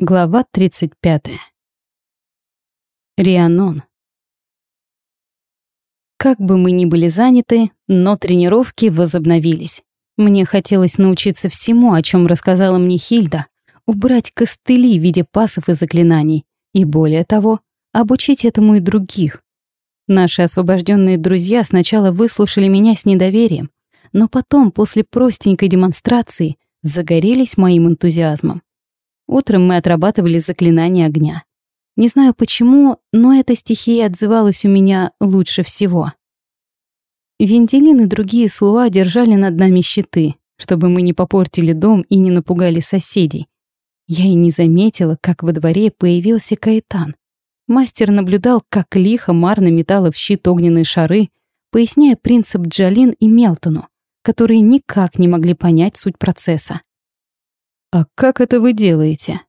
Глава 35. Рианон. Как бы мы ни были заняты, но тренировки возобновились. Мне хотелось научиться всему, о чем рассказала мне Хильда, убрать костыли в виде пасов и заклинаний, и более того, обучить этому и других. Наши освобожденные друзья сначала выслушали меня с недоверием, но потом, после простенькой демонстрации, загорелись моим энтузиазмом. Утром мы отрабатывали заклинание огня. Не знаю почему, но эта стихия отзывалась у меня лучше всего. Вентилин и другие слуа держали над нами щиты, чтобы мы не попортили дом и не напугали соседей. Я и не заметила, как во дворе появился Каэтан. Мастер наблюдал, как лихо Марна метала в щит огненные шары, поясняя принцип Джалин и Мелтону, которые никак не могли понять суть процесса. «А как это вы делаете?»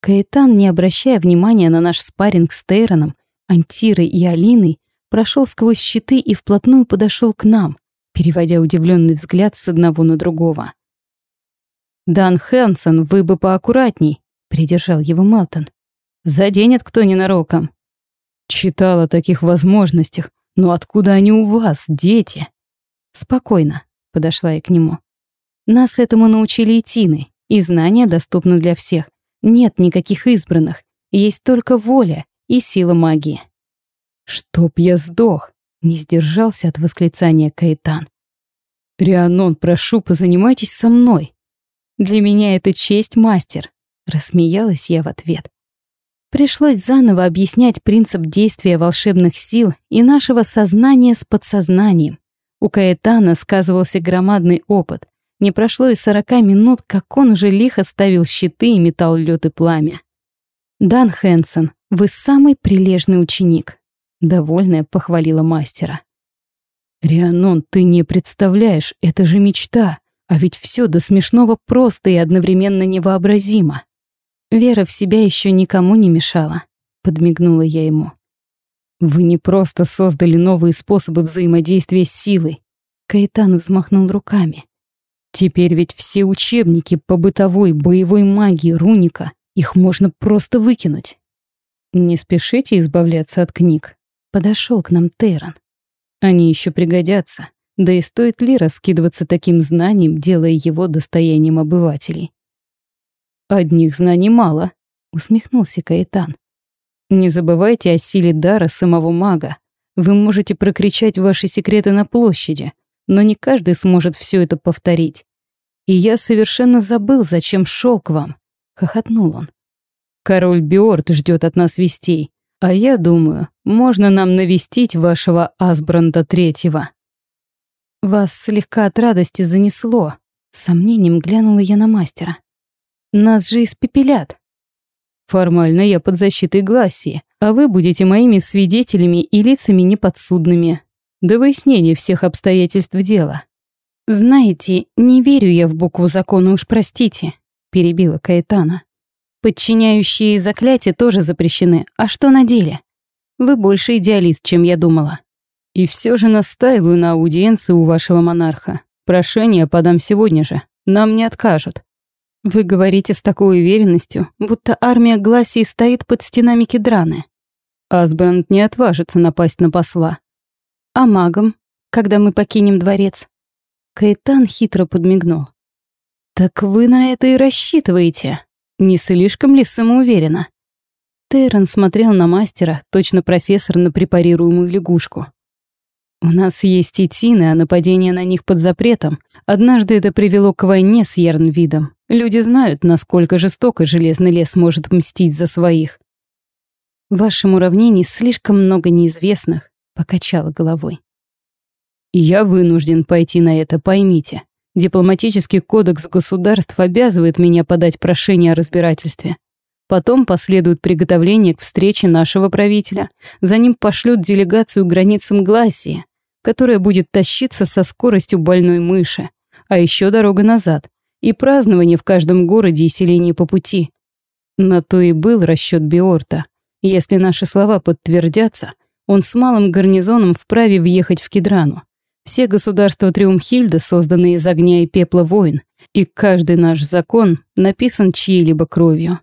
Каэтан, не обращая внимания на наш спарринг с Тейроном, Антирой и Алиной, прошел сквозь щиты и вплотную подошел к нам, переводя удивленный взгляд с одного на другого. «Дан Хэнсон, вы бы поаккуратней», — придержал его Мелтон. «Заденет кто ненароком». «Читал о таких возможностях, но откуда они у вас, дети?» «Спокойно», — подошла я к нему. «Нас этому научили и Тины, и знания доступны для всех. Нет никаких избранных, есть только воля и сила магии. «Чтоб я сдох!» — не сдержался от восклицания Каэтан. «Рианон, прошу, позанимайтесь со мной!» «Для меня это честь, мастер!» — рассмеялась я в ответ. Пришлось заново объяснять принцип действия волшебных сил и нашего сознания с подсознанием. У Каэтана сказывался громадный опыт, не прошло и сорока минут, как он уже лихо ставил щиты и метал лед и пламя. «Дан Хэнсон, вы самый прилежный ученик», — довольная похвалила мастера. «Рианон, ты не представляешь, это же мечта, а ведь все до смешного просто и одновременно невообразимо». Вера в себя еще никому не мешала, подмигнула я ему. Вы не просто создали новые способы взаимодействия с силой. Каэтан взмахнул руками. Теперь ведь все учебники по бытовой боевой магии Руника, их можно просто выкинуть. Не спешите избавляться от книг. Подошел к нам Теран. Они еще пригодятся. Да и стоит ли раскидываться таким знанием, делая его достоянием обывателей? Одних знаний мало, усмехнулся Каэтан. Не забывайте о силе дара самого мага. Вы можете прокричать ваши секреты на площади, но не каждый сможет все это повторить. И я совершенно забыл, зачем шел к вам, хохотнул он. Король Биорт ждет от нас вестей, а я думаю, можно нам навестить вашего Асбранда Третьего. Вас слегка от радости занесло, с сомнением глянула я на мастера. Нас же испепелят. Формально я под защитой Гласии, а вы будете моими свидетелями и лицами неподсудными до выяснения всех обстоятельств дела. «Знаете, не верю я в букву закона, уж простите», — перебила Каэтана. «Подчиняющие заклятия тоже запрещены, а что на деле? Вы больше идеалист, чем я думала. И все же настаиваю на аудиенции у вашего монарха. Прошение подам сегодня же, нам не откажут». Вы говорите с такой уверенностью, будто армия Гласии стоит под стенами Кедраны. Асбранд не отважится напасть на посла. А магам, когда мы покинем дворец? Каэтан хитро подмигнул. «Так вы на это и рассчитываете? Не слишком ли самоуверенно?» Тейрон смотрел на мастера, точно профессор на препарируемую лягушку. «У нас есть и тины, а нападение на них под запретом. Однажды это привело к войне с Ярнвидом. Люди знают, насколько жестоко Железный лес может мстить за своих». «В вашем уравнении слишком много неизвестных», — покачала головой. Я вынужден пойти на это, поймите. Дипломатический кодекс государств обязывает меня подать прошение о разбирательстве. Потом последует приготовление к встрече нашего правителя. За ним пошлют делегацию границам Гласии, которая будет тащиться со скоростью больной мыши. А еще дорога назад. И празднование в каждом городе и селении по пути. На то и был расчет Биорта. Если наши слова подтвердятся, он с малым гарнизоном вправе въехать в Кедрану. Все государства Триумхильда созданы из огня и пепла войн, и каждый наш закон написан чьей-либо кровью.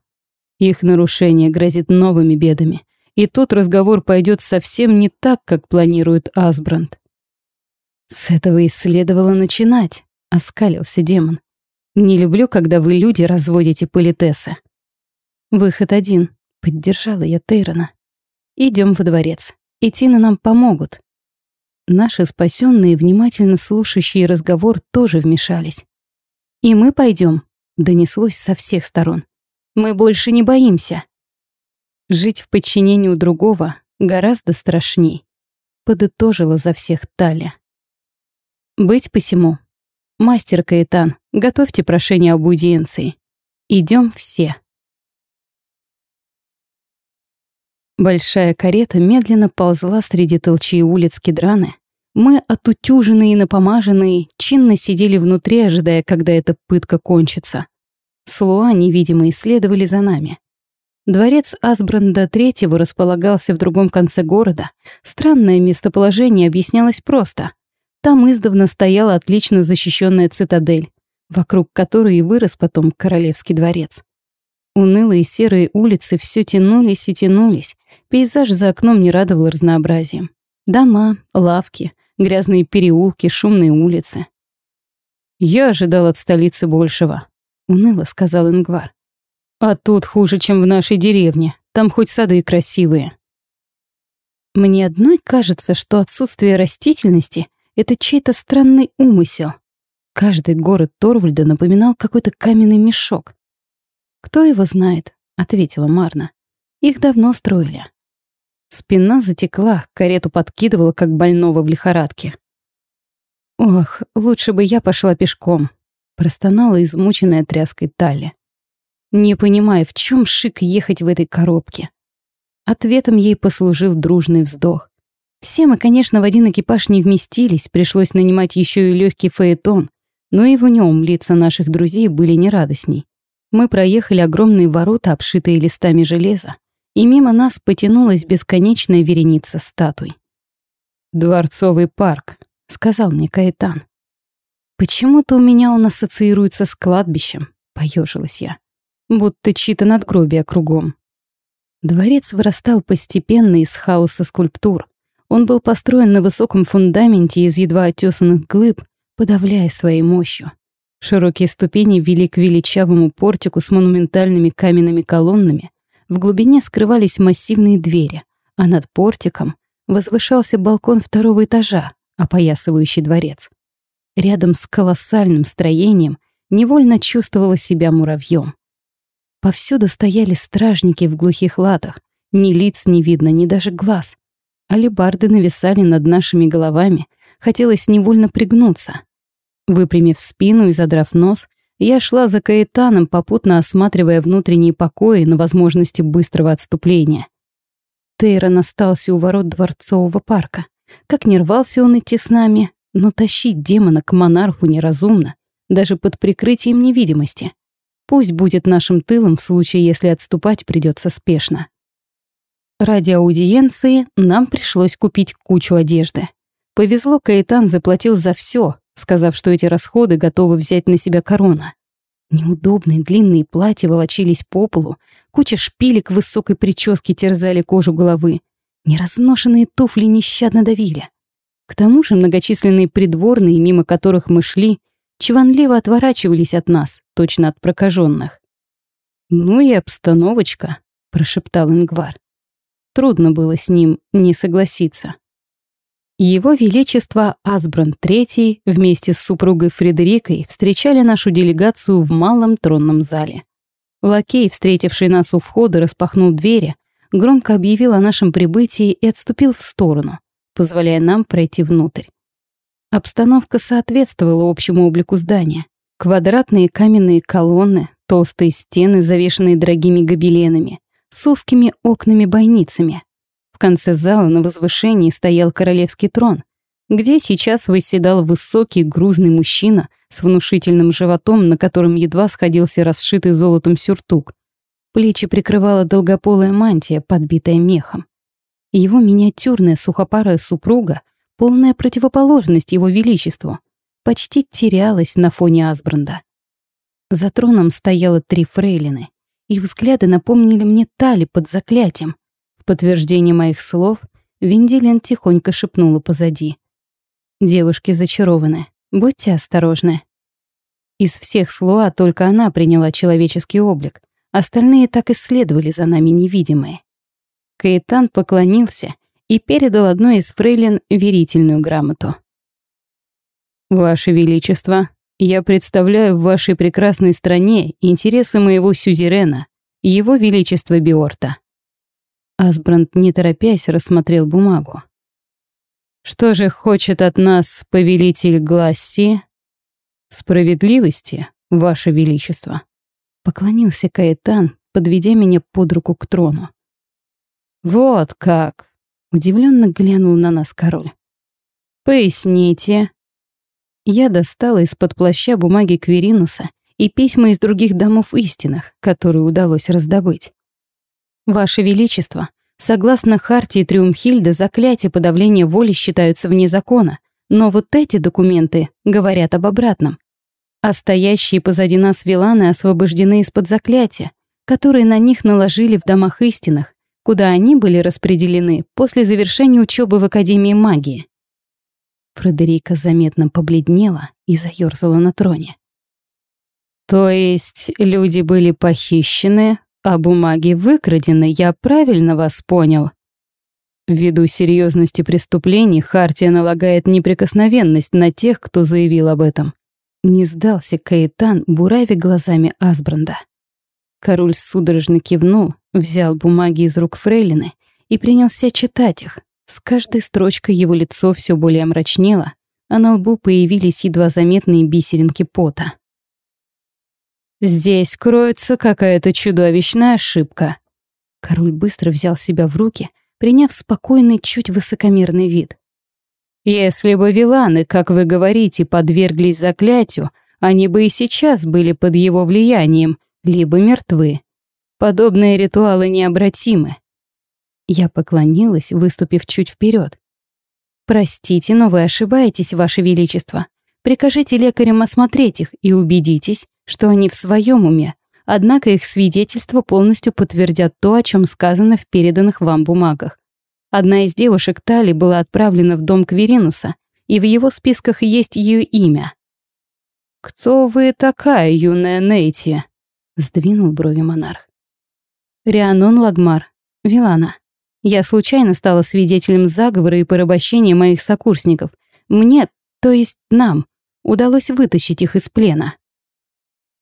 Их нарушение грозит новыми бедами, и тот разговор пойдет совсем не так, как планирует Асбранд. «С этого и следовало начинать», — оскалился демон. «Не люблю, когда вы, люди, разводите политесы». «Выход один», — поддержала я Тейрона. Идем во дворец. И Тина нам помогут». Наши спасенные, внимательно слушающие разговор, тоже вмешались. «И мы пойдем», — донеслось со всех сторон. «Мы больше не боимся». Жить в подчинении у другого гораздо страшней, подытожила за всех Таля. Быть посему. Мастер Каэтан, готовьте прошение об аудиенции. Идем все. Большая карета медленно ползла среди толчей улиц Кедраны. Мы, отутюженные и напомаженные, чинно сидели внутри, ожидая, когда эта пытка кончится. Слуа невидимые следовали за нами. Дворец Асбранда III располагался в другом конце города. Странное местоположение объяснялось просто. Там издавна стояла отлично защищенная цитадель, вокруг которой и вырос потом Королевский дворец. Унылые серые улицы все тянулись и тянулись, пейзаж за окном не радовал разнообразием. Дома, лавки, грязные переулки, шумные улицы. «Я ожидал от столицы большего», — уныло сказал Ингвар. «А тут хуже, чем в нашей деревне. Там хоть сады красивые». Мне одной кажется, что отсутствие растительности — это чей-то странный умысел. Каждый город Торвальда напоминал какой-то каменный мешок, «Кто его знает?» — ответила Марна. «Их давно строили». Спина затекла, карету подкидывала, как больного в лихорадке. «Ох, лучше бы я пошла пешком», — простонала измученная тряской Талли. Не понимая, в чем шик ехать в этой коробке. Ответом ей послужил дружный вздох. Все мы, конечно, в один экипаж не вместились, пришлось нанимать еще и легкий фаэтон, но и в нем лица наших друзей были нерадостней. Мы проехали огромные ворота, обшитые листами железа, и мимо нас потянулась бесконечная вереница статуй. «Дворцовый парк», — сказал мне Каэтан. «Почему-то у меня он ассоциируется с кладбищем», — поежилась я. «Будто чьи-то надгробия кругом». Дворец вырастал постепенно из хаоса скульптур. Он был построен на высоком фундаменте из едва отесанных глыб, подавляя своей мощью. Широкие ступени вели к величавому портику с монументальными каменными колоннами. В глубине скрывались массивные двери, а над портиком возвышался балкон второго этажа, опоясывающий дворец. Рядом с колоссальным строением невольно чувствовала себя муравьем. Повсюду стояли стражники в глухих латах, ни лиц не видно, ни даже глаз. Алибарды нависали над нашими головами, хотелось невольно пригнуться — Выпрямив спину и задрав нос, я шла за Каэтаном, попутно осматривая внутренние покои на возможности быстрого отступления. Тейрон остался у ворот дворцового парка. Как не рвался он идти с нами, но тащить демона к монарху неразумно, даже под прикрытием невидимости. Пусть будет нашим тылом в случае, если отступать придется спешно. Ради аудиенции нам пришлось купить кучу одежды. Повезло, Каэтан заплатил за все, сказав, что эти расходы готовы взять на себя корона. Неудобные длинные платья волочились по полу, куча шпилек в высокой прическе терзали кожу головы, неразношенные туфли нещадно давили. К тому же многочисленные придворные, мимо которых мы шли, чванливо отворачивались от нас, точно от прокаженных. «Ну и обстановочка», — прошептал Ингвар. Трудно было с ним не согласиться. Его Величество Асбран III вместе с супругой Фредерикой встречали нашу делегацию в малом тронном зале. Лакей, встретивший нас у входа, распахнул двери, громко объявил о нашем прибытии и отступил в сторону, позволяя нам пройти внутрь. Обстановка соответствовала общему облику здания. Квадратные каменные колонны, толстые стены, завешенные дорогими гобеленами, с узкими окнами-бойницами, в конце зала на возвышении стоял королевский трон, где сейчас восседал высокий грузный мужчина с внушительным животом, на котором едва сходился расшитый золотом сюртук. Плечи прикрывала долгополая мантия, подбитая мехом. Его миниатюрная сухопарая супруга, полная противоположность его величеству, почти терялась на фоне Асбранда. За троном стояло три фрейлины. Их взгляды напомнили мне Тали под заклятием. Подтверждение моих слов Венделин тихонько шепнула позади. «Девушки зачарованы. Будьте осторожны». Из всех слуа только она приняла человеческий облик. Остальные так и следовали за нами невидимые. Каэтан поклонился и передал одной из фрейлин верительную грамоту. «Ваше Величество, я представляю в вашей прекрасной стране интересы моего сюзерена, его Величество Биорта». Асбранд, не торопясь, рассмотрел бумагу. «Что же хочет от нас повелитель Гласси?» «Справедливости, ваше Величество», — поклонился Каэтан, подведя меня под руку к трону. «Вот как!» — удивленно глянул на нас король. «Поясните». Я достала из-под плаща бумаги Кверинуса и письма из других домов истинных, которые удалось раздобыть. «Ваше Величество, согласно Хартии Триумхильда, заклятия подавления воли считаются вне закона, но вот эти документы говорят об обратном. А стоящие позади нас виланы освобождены из-под заклятия, которые на них наложили в домах истинных, куда они были распределены после завершения учебы в Академии магии. Фредерика заметно побледнела и заёрзала на троне. «То есть люди были похищены, а бумаги выкрадены, я правильно вас понял?» Ввиду серьезности преступлений, Хартия налагает неприкосновенность на тех, кто заявил об этом. Не сдался Каэтан, буравя глазами Асбранда. Король судорожно кивнул, взял бумаги из рук фрейлины и принялся читать их. С каждой строчкой его лицо все более мрачнело, а на лбу появились едва заметные бисеринки пота. «Здесь кроется какая-то чудовищная ошибка». Король быстро взял себя в руки, приняв спокойный, чуть высокомерный вид. «Если бы виланы, как вы говорите, подверглись заклятию, они бы и сейчас были под его влиянием, либо мертвы. Подобные ритуалы необратимы. Я поклонилась, выступив чуть вперед. «Простите, но вы ошибаетесь, Ваше Величество. Прикажите лекарям осмотреть их и убедитесь, что они в своем уме, однако их свидетельства полностью подтвердят то, о чем сказано в переданных вам бумагах. Одна из девушек Тали была отправлена в дом Кверинуса, и в его списках есть ее имя. «Кто вы такая, юная Нейти?» — сдвинул брови монарх. Рианон Лагмар. Вилана. Я случайно стала свидетелем заговора и порабощения моих сокурсников. Мне, то есть нам, удалось вытащить их из плена.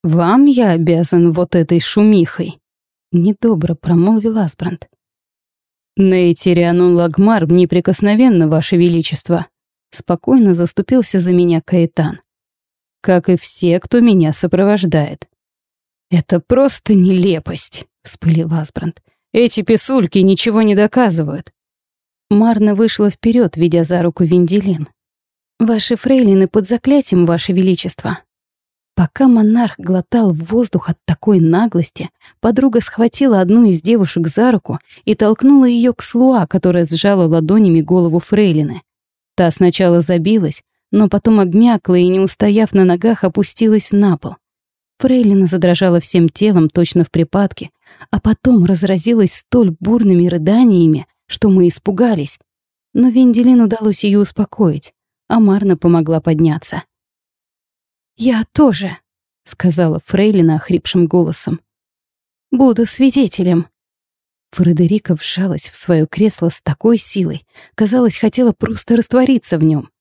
«Вам я обязан вот этой шумихой», — недобро промолвил Асбранд. «Нейти Рианон Лагмар неприкосновенно, Ваше Величество», — спокойно заступился за меня Каэтан. «Как и все, кто меня сопровождает». «Это просто нелепость», вспылил Асбранд. «Эти писульки ничего не доказывают». Марна вышла вперед, ведя за руку Венделин. «Ваши фрейлины под заклятием, Ваше Величество». Пока монарх глотал воздух от такой наглости, подруга схватила одну из девушек за руку и толкнула ее к Слуа, которая сжала ладонями голову фрейлины. Та сначала забилась, но потом обмякла и, не устояв на ногах, опустилась на пол. Фрейлина задрожала всем телом, точно в припадке, а потом разразилась столь бурными рыданиями, что мы испугались. Но Венделин удалось ее успокоить, а Марна помогла подняться. «Я тоже», — сказала Фрейлина охрипшим голосом. «Буду свидетелем». Фредерика вжалась в свое кресло с такой силой, казалось, хотела просто раствориться в нем.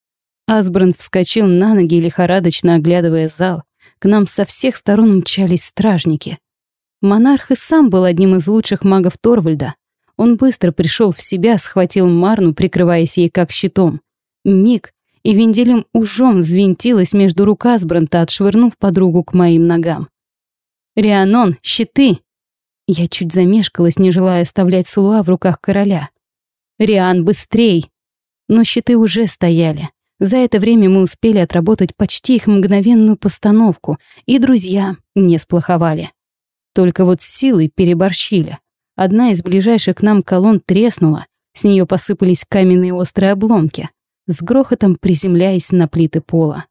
Асбран вскочил на ноги, лихорадочно оглядывая зал, к нам со всех сторон мчались стражники. Монарх и сам был одним из лучших магов Торвальда. Он быстро пришел в себя, схватил Марну, прикрываясь ей как щитом. Миг, и венделем ужом взвинтилась между рук Асбранта, отшвырнув подругу к моим ногам. «Рианон, щиты!» Я чуть замешкалась, не желая оставлять Сулуа в руках короля. «Риан, быстрей!» Но щиты уже стояли. За это время мы успели отработать почти их мгновенную постановку, и друзья не сплоховали. Только вот с силой переборщили. Одна из ближайших к нам колонн треснула, с нее посыпались каменные острые обломки, с грохотом приземляясь на плиты пола.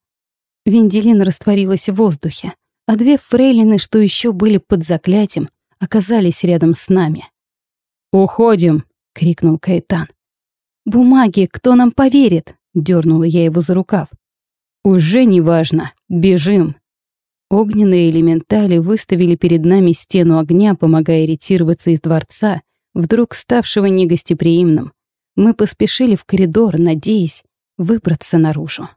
Венделин растворилась в воздухе, а две фрейлины, что еще были под заклятием, оказались рядом с нами. «Уходим!» — крикнул Кайтан. «Бумаги, кто нам поверит?» — дернула я его за рукав. «Уже не важно. Бежим!» Огненные элементали выставили перед нами стену огня, помогая ретироваться из дворца, вдруг ставшего негостеприимным. Мы поспешили в коридор, надеясь выбраться наружу.